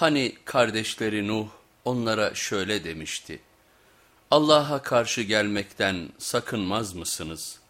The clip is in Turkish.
Hani kardeşleri Nuh onlara şöyle demişti. Allah'a karşı gelmekten sakınmaz mısınız?''